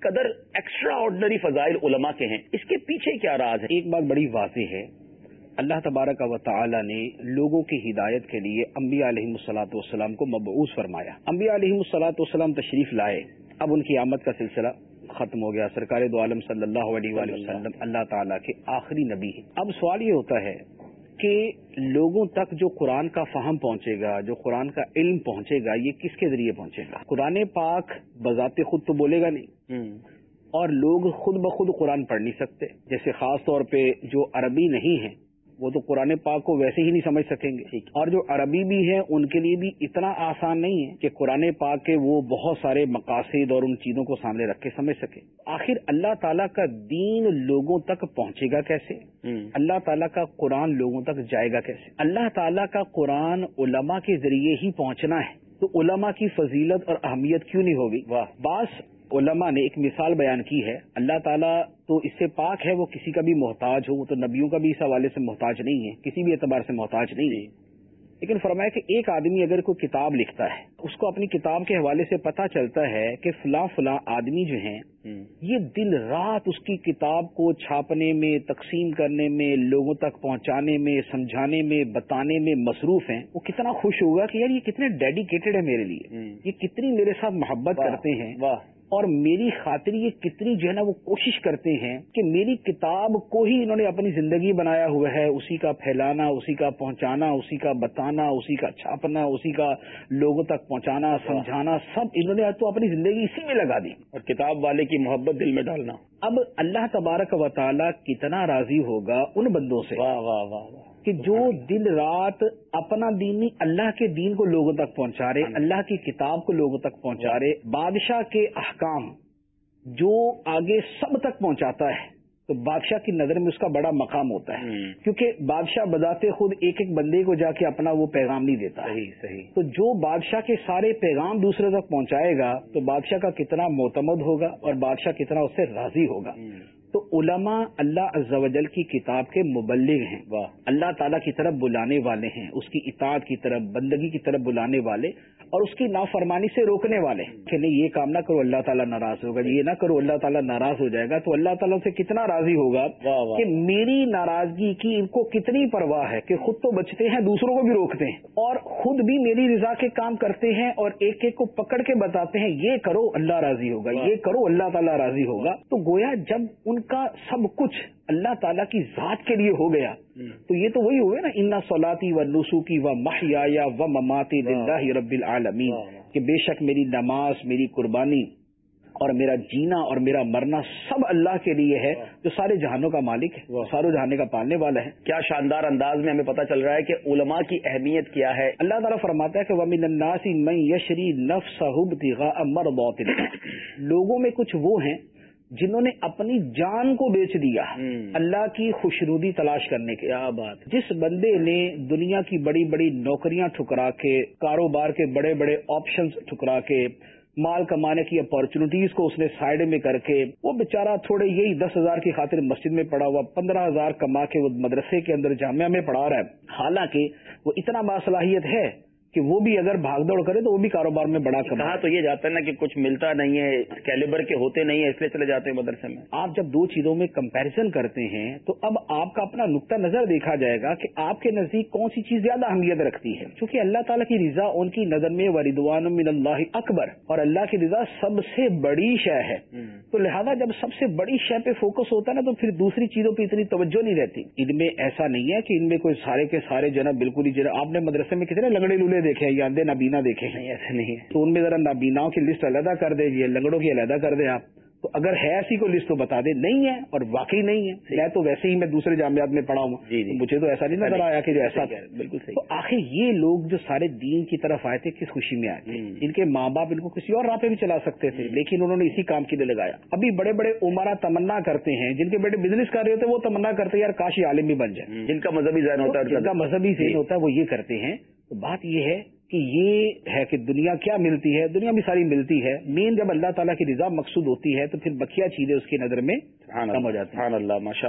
قدر extra ordinary فضائل علماء کے ہیں۔ اس کے پیچھے کیا راز ہے؟ ایک بات بڑی واضح ہے۔ اللہ تبارک و تعالی نے لوگوں کی ہدایت کے لیے انبیاء علیہ السلاۃ والسلام کو مبعوث فرمایا۔ انبیاء علیہ السلاۃ والسلام تشریف لائے۔ اب ان کی آمد کا سلسلہ ختم ہو گیا۔ سرکار دو عالم صلی اللہ علیہ وآلہ وسلم اللہ تعالیٰ کے آخری نبی ہے اب سوال یہ ہوتا ہے کہ لوگوں تک جو قرآن کا فہم پہنچے گا جو قرآن کا علم پہنچے گا یہ کس کے ذریعے پہنچے گا؟ قرآن پاک بذات خود تو بولے گا نہیں۔ اور لوگ خود بخود قرآن پڑھ نہیں سکتے۔ جیسے خاص طور پہ جو عربی نہیں ہیں وہ تو قرآن پاک کو ویسے ہی نہیں سمجھ سکیں گے۔ اور جو عربی بھی ہیں ان کے لیے بھی اتنا آسان نہیں ہے کہ قرآن پاک کے وہ بہت سارے مقاصد اور ان چیزوں کو سامنے رکھ کے سمجھ سکے آخر اللہ تعالیٰ کا دین لوگوں تک پہنچے گا کیسے؟ اللہ تعالیٰ کا قرآن لوگوں تک جائے گا کیسے؟ اللہ تعالیٰ کا قرآن علماء کے ذریعے ہی پہنچنا ہے۔ تو علماء کی فضیلت اور اہمیت کیوں نہیں ہوگی؟ بعض علماء نے ایک مثال بیان کی ہے۔ اللہ تعالیٰ تو اس سے پاک ہے وہ کسی کا بھی محتاج ہو وہ تو نبیوں کا بھی اس حوالے سے محتاج نہیں ہے کسی بھی اعتبار سے محتاج نہیں ہے۔ لیکن فرمایا کہ ایک آدمی اگر کوئی کتاب لکھتا ہے اس کو اپنی کتاب کے حوالے سے پتا چلتا ہے کہ فلاں فلاں آدمی جو ہیں یہ دن رات اس کی کتاب کو چھاپنے میں تقسیم کرنے میں لوگوں تک پہنچانے میں سمجھانے میں بتانے میں مصروف ہیں۔ وہ کتنا خوش ہوگا کہ یار یہ کتنے ڈیڈیکیٹڈ ہے میرے لیے۔ یہ کتنی میرے ساتھ محبت کرتے ہیں۔ اور میری خاطر یہ کتنی جو ہے نا وہ کوشش کرتے ہیں کہ میری کتاب کو ہی انہوں نے اپنی زندگی بنایا ہوا ہے اسی کا پھیلانا اسی کا پہنچانا اسی کا بتانا اسی کا چھاپنا اسی کا لوگوں تک پہنچانا سمجھانا سب انہوں نے تو اپنی زندگی اسی میں لگا دی۔ اور کتاب والے کی محبت دل میں ڈالنا۔ اب اللہ تبارک و تعالی کتنا راضی ہوگا ان بندوں سے واہ واہ واہ کہ جو دن رات اپنا دینی اللہ کے دین کو لوگوں تک پہنچا رہے اللہ کی کتاب کو لوگوں تک پہنچا رہے بادشاہ کے احکام جو آگے سب تک پہنچاتا ہے۔ تو بادشاہ کی نظر میں اس کا بڑا مقام ہوتا ہے۔ کیونکہ بادشاہ بذاتے خود ایک ایک بندے کو جا کے اپنا وہ پیغام نہیں دیتا۔ صحیح صحیح۔ تو جو بادشاہ کے سارے پیغام دوسرے تک پہنچائے گا تو بادشاہ کا کتنا معتمد ہوگا اور بادشاہ کتنا اس سے راضی ہوگا۔ تو علماء اللہ عز و جل کی کتاب کے مبلغ ہیں۔ اللہ تعالیٰ کی طرف بلانے والے ہیں اس کی اطاعت کی طرف بندگی کی طرف بلانے والے اور اس کی نافرمانی سے روکنے والے کہ نہیں یہ کام نہ کرو اللہ تعالیٰ ناراض ہوگا۔ یہ نہ کرو اللہ تعالیٰ ناراض ہو جائے گا۔ تو اللہ تعالیٰ سے کتنا راضی ہوگا کہ میری ناراضگی کی ان کو کتنی پرواہ ہے کہ خود تو بچتے ہیں دوسروں کو بھی روکتے ہیں۔ اور خود بھی میری رضا کے کام کرتے ہیں اور ایک ایک کو پکڑ کے بتاتے ہیں یہ کرو اللہ راضی ہوگا۔ یہ کرو اللہ تعالیٰ راضی ہوگا۔ تو گویا جب ان کا سب کچھ اللہ تعالیٰ کی ذات کے لیے ہو گیا۔ تو یہ تو وہی ہوئے نا انا سولاتی و نسوکی و محیا و مماتی رب العالمین کہ بے شک میری نماز میری قربانی اور میرا جینا اور میرا مرنا سب اللہ کے لیے ہے جو سارے جہانوں کا مالک ہے ساروں جہانے کا پالنے والا ہے۔ کیا شاندار انداز میں ہمیں پتہ چل رہا ہے کہ علماء کی اہمیت کیا ہے۔ اللہ تعالیٰ فرماتا ہے کہ ومن الناسی من یشری نفس امر لوگوں میں کچھ وہ ہیں جنہوں نے اپنی جان کو بیچ دیا اللہ کی خوشنودی تلاش کرنے کے بات۔ جس بندے نے دنیا کی بڑی بڑی نوکریاں ٹھکرا کے کاروبار کے بڑے بڑے آپشنز ٹھکرا کے مال کمانے کی اپارچونیٹیز کو اس نے سائڈ میں کر کے وہ بےچارا تھوڑے یہی دس ہزار کی خاطر مسجد میں پڑا ہوا پندرہ ہزار کما کے وہ مدرسے کے اندر جامعہ میں پڑھا رہا ہے۔ حالانکہ وہ اتنا باصلاحیت ہے کہ وہ بھی اگر بھاگ دوڑ کرے تو وہ بھی کاروبار میں بڑا کہا تو یہ جاتا ہے نا کہ کچھ ملتا نہیں ہے کیلیبر کے ہوتے نہیں ہیں اس لیے چلے جاتے ہیں مدرسے میں۔ آپ جب دو چیزوں میں کمپیرزن کرتے ہیں تو اب آپ کا اپنا نقطہ نظر دیکھا جائے گا کہ آپ کے نزدیک کون سی چیز زیادہ اہمیت رکھتی ہے۔ کیونکہ اللہ تعالیٰ کی رضا ان کی نظر میں وردوان من اللہ اکبر اور اللہ کی رضا سب سے بڑی شے ہے۔ تو لہذا جب سب سے بڑی شے پہ فوکس ہوتا ہے نا تو پھر دوسری چیزوں پہ اتنی توجہ نہیں رہتی۔ ان میں ایسا نہیں ہے کہ ان میں کوئی سارے کے سارے جناب بالکل ہی جناب آپ نے مدرسے میں کتنے لگڑے لولے دیکھے ہیں یا نابینا دیکھے نہیں ایسے نہیں ہے۔ تو ان میں ذرا نابیناؤں کی لسٹ علیحدہ کر دے لنگڑوں کی علیحدہ کر دیں آپ۔ تو اگر ہے ایسی کو لسٹ تو بتا دیں نہیں ہے اور واقعی نہیں ہے۔ میں تو ویسے ہی میں دوسرے جامعات میں پڑھا ہوں۔ جی جی۔ مجھے تو ایسا نہیں نظر آیا کہ جو ایسا بالکل صحیح۔ تو آخر یہ لوگ جو سارے دین کی طرف آئے تھے کس خوشی میں آئے تھے؟ ان کے ماں باپ ان کو کسی اور راہ پہ بھی چلا سکتے تھے لیکن انہوں نے اسی کام کے لیے لگایا۔ ابھی بڑے بڑے عمرہ تمنا کرتے ہیں جن کے بیٹے بزنس کر رہے ہوتے وہ تمنا کرتے ہیں یار کاشی عالم بھی بن جائے۔ جن کا مذہبی ذہن ہوتا ہے جن کا مذہبی ذہن ہوتا ہے وہ یہ کرتے ہیں تو بات یہ ہے کہ یہ ہے کہ دنیا کیا ملتی ہے؟ دنیا بھی ساری ملتی ہے۔ مین جب اللہ تعالیٰ کی رضا مقصود ہوتی ہے تو پھر بکیا چیزیں اس کی نظر میں کم ہو جاتی ہیں۔ اللہ ماشاء